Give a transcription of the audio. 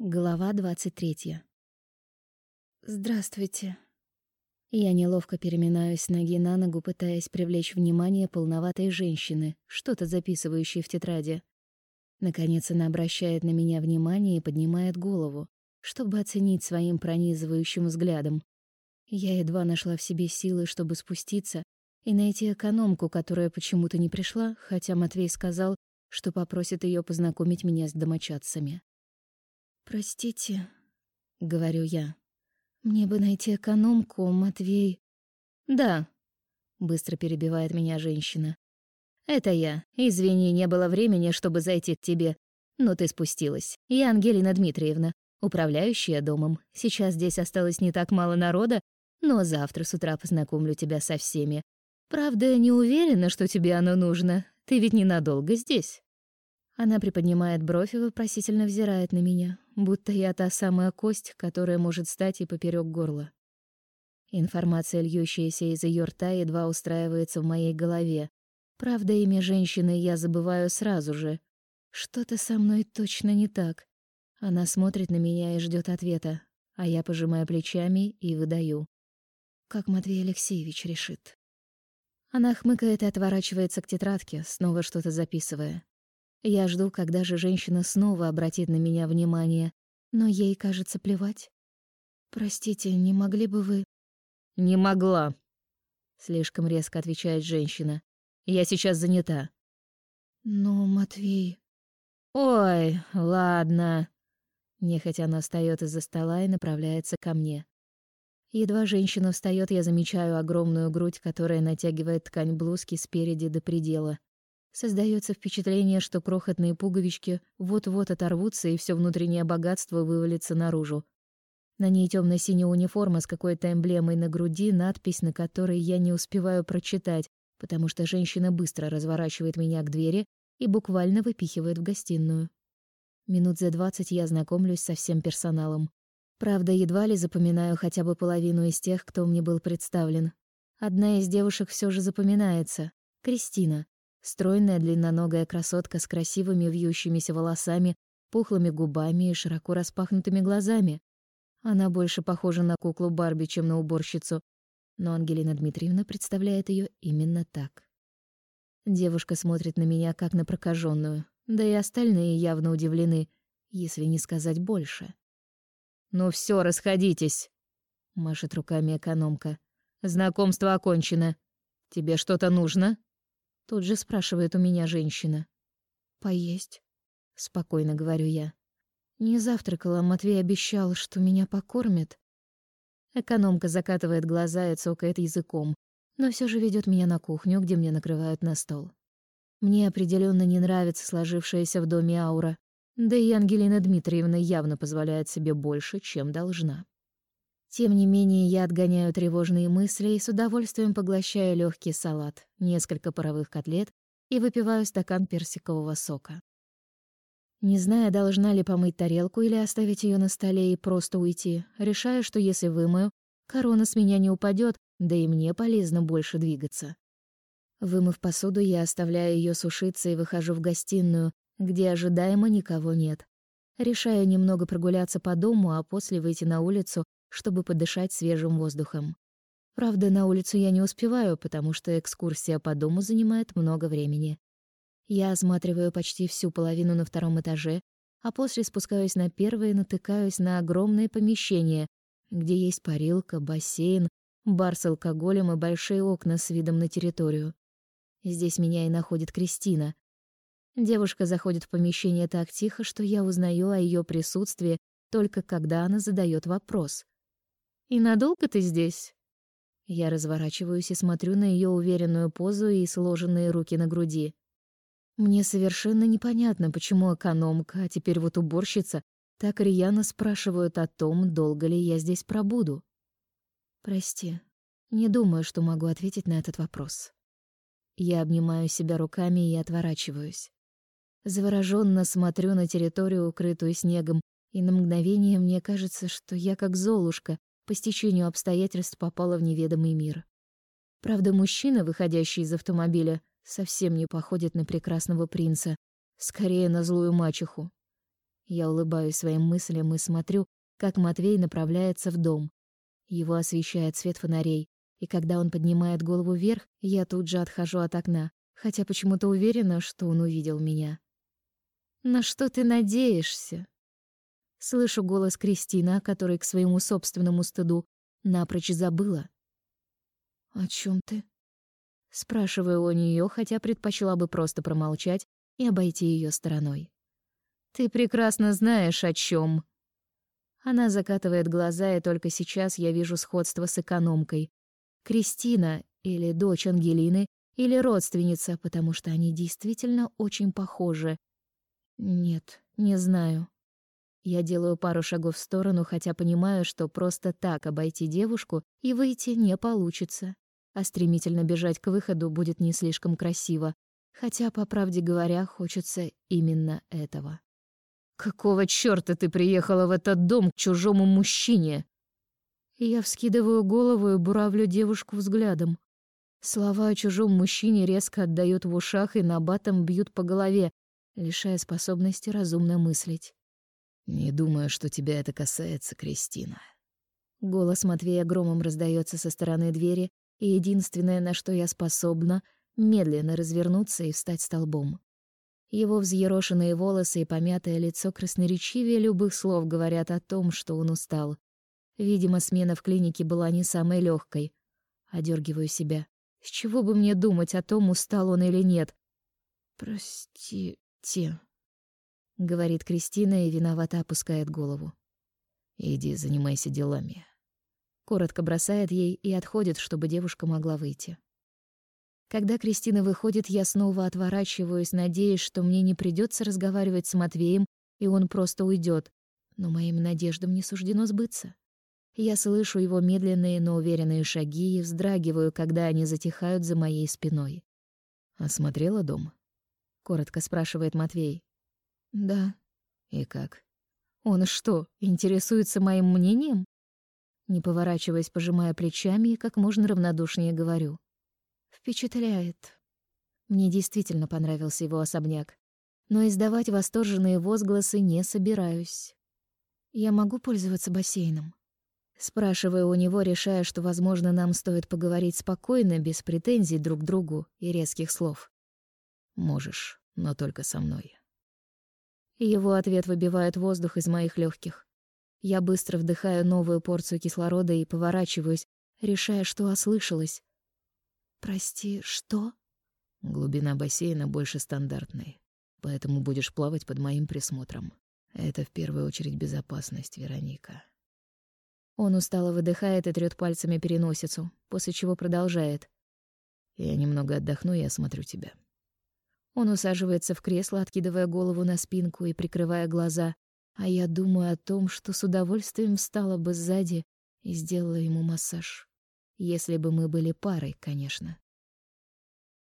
Глава двадцать третья. Здравствуйте. Я неловко переминаюсь ноги на ногу, пытаясь привлечь внимание полноватой женщины, что-то записывающей в тетради. Наконец она обращает на меня внимание и поднимает голову, чтобы оценить своим пронизывающим взглядом. Я едва нашла в себе силы, чтобы спуститься и найти экономку, которая почему-то не пришла, хотя Матвей сказал, что попросит ее познакомить меня с домочадцами. «Простите», — говорю я. «Мне бы найти экономку, Матвей...» «Да», — быстро перебивает меня женщина. «Это я. Извини, не было времени, чтобы зайти к тебе. Но ты спустилась. Я Ангелина Дмитриевна, управляющая домом. Сейчас здесь осталось не так мало народа, но завтра с утра познакомлю тебя со всеми. Правда, не уверена, что тебе оно нужно. Ты ведь ненадолго здесь». Она приподнимает бровь и вопросительно взирает на меня, будто я та самая кость, которая может стать и поперек горла. Информация, льющаяся из ее рта, едва устраивается в моей голове. Правда, имя женщины я забываю сразу же. Что-то со мной точно не так. Она смотрит на меня и ждет ответа, а я пожимаю плечами и выдаю. Как Матвей Алексеевич решит. Она хмыкает и отворачивается к тетрадке, снова что-то записывая. Я жду, когда же женщина снова обратит на меня внимание, но ей, кажется, плевать. «Простите, не могли бы вы...» «Не могла», — слишком резко отвечает женщина. «Я сейчас занята». «Но, Матвей...» «Ой, ладно». Нехотя она встаёт из-за стола и направляется ко мне. Едва женщина встаёт, я замечаю огромную грудь, которая натягивает ткань блузки спереди до предела. Создается впечатление, что крохотные пуговички вот-вот оторвутся, и все внутреннее богатство вывалится наружу. На ней темно синяя униформа с какой-то эмблемой на груди, надпись на которой я не успеваю прочитать, потому что женщина быстро разворачивает меня к двери и буквально выпихивает в гостиную. Минут за двадцать я знакомлюсь со всем персоналом. Правда, едва ли запоминаю хотя бы половину из тех, кто мне был представлен. Одна из девушек все же запоминается — Кристина. Стройная длинноногая красотка с красивыми вьющимися волосами, пухлыми губами и широко распахнутыми глазами. Она больше похожа на куклу Барби, чем на уборщицу, но Ангелина Дмитриевна представляет ее именно так. Девушка смотрит на меня как на прокаженную, да и остальные явно удивлены, если не сказать больше. «Ну все, расходитесь!» — машет руками экономка. «Знакомство окончено. Тебе что-то нужно?» Тут же спрашивает у меня женщина. «Поесть», — спокойно говорю я. «Не завтракала, Матвей обещал, что меня покормит». Экономка закатывает глаза и цокает языком, но все же ведет меня на кухню, где мне накрывают на стол. Мне определенно не нравится сложившаяся в доме аура, да и Ангелина Дмитриевна явно позволяет себе больше, чем должна. Тем не менее, я отгоняю тревожные мысли и с удовольствием поглощаю легкий салат, несколько паровых котлет и выпиваю стакан персикового сока. Не зная, должна ли помыть тарелку или оставить ее на столе и просто уйти, решаю, что если вымою, корона с меня не упадет, да и мне полезно больше двигаться. Вымыв посуду, я оставляю ее сушиться и выхожу в гостиную, где ожидаемо никого нет. Решаю немного прогуляться по дому, а после выйти на улицу чтобы подышать свежим воздухом. Правда, на улицу я не успеваю, потому что экскурсия по дому занимает много времени. Я осматриваю почти всю половину на втором этаже, а после спускаюсь на первый и натыкаюсь на огромное помещение, где есть парилка, бассейн, бар с алкоголем и большие окна с видом на территорию. Здесь меня и находит Кристина. Девушка заходит в помещение так тихо, что я узнаю о ее присутствии только когда она задает вопрос. И надолго ты здесь?» Я разворачиваюсь и смотрю на ее уверенную позу и сложенные руки на груди. Мне совершенно непонятно, почему экономка, а теперь вот уборщица, так рьяно спрашивают о том, долго ли я здесь пробуду. Прости, не думаю, что могу ответить на этот вопрос. Я обнимаю себя руками и отворачиваюсь. Завороженно смотрю на территорию, укрытую снегом, и на мгновение мне кажется, что я как Золушка, по стечению обстоятельств попала в неведомый мир. Правда, мужчина, выходящий из автомобиля, совсем не походит на прекрасного принца, скорее на злую мачеху. Я улыбаюсь своим мыслям и смотрю, как Матвей направляется в дом. Его освещает свет фонарей, и когда он поднимает голову вверх, я тут же отхожу от окна, хотя почему-то уверена, что он увидел меня. «На что ты надеешься?» Слышу голос Кристина, который к своему собственному стыду напрочь забыла. «О чем ты?» Спрашиваю у нее, хотя предпочла бы просто промолчать и обойти ее стороной. «Ты прекрасно знаешь, о чем. Она закатывает глаза, и только сейчас я вижу сходство с экономкой. Кристина или дочь Ангелины, или родственница, потому что они действительно очень похожи. Нет, не знаю. Я делаю пару шагов в сторону, хотя понимаю, что просто так обойти девушку и выйти не получится. А стремительно бежать к выходу будет не слишком красиво, хотя, по правде говоря, хочется именно этого. «Какого чёрта ты приехала в этот дом к чужому мужчине?» Я вскидываю голову и буравлю девушку взглядом. Слова о чужом мужчине резко отдают в ушах и набатом бьют по голове, лишая способности разумно мыслить. «Не думаю, что тебя это касается, Кристина». Голос Матвея громом раздается со стороны двери, и единственное, на что я способна, медленно развернуться и встать столбом. Его взъерошенные волосы и помятое лицо красноречивее любых слов говорят о том, что он устал. Видимо, смена в клинике была не самой легкой. Одергиваю себя. С чего бы мне думать о том, устал он или нет? «Простите», — говорит Кристина и виновато опускает голову. «Иди, занимайся делами». Коротко бросает ей и отходит, чтобы девушка могла выйти. Когда Кристина выходит, я снова отворачиваюсь, надеясь, что мне не придется разговаривать с Матвеем, и он просто уйдет. Но моим надеждам не суждено сбыться. Я слышу его медленные, но уверенные шаги и вздрагиваю, когда они затихают за моей спиной. «Осмотрела дом?» — коротко спрашивает Матвей. «Да». «И как?» «Он что, интересуется моим мнением?» Не поворачиваясь, пожимая плечами как можно равнодушнее говорю. Впечатляет. Мне действительно понравился его особняк, но издавать восторженные возгласы не собираюсь. Я могу пользоваться бассейном? Спрашиваю у него, решая, что, возможно, нам стоит поговорить спокойно, без претензий друг к другу и резких слов. Можешь, но только со мной. Его ответ выбивает воздух из моих легких. Я быстро вдыхаю новую порцию кислорода и поворачиваюсь, решая, что ослышалась. Прости, что? Глубина бассейна больше стандартной, поэтому будешь плавать под моим присмотром. Это в первую очередь безопасность, Вероника. Он устало выдыхает и трёт пальцами переносицу, после чего продолжает. Я немного отдохну и осмотрю тебя. Он усаживается в кресло, откидывая голову на спинку и прикрывая глаза, а я думаю о том, что с удовольствием встала бы сзади и сделала ему массаж. Если бы мы были парой, конечно.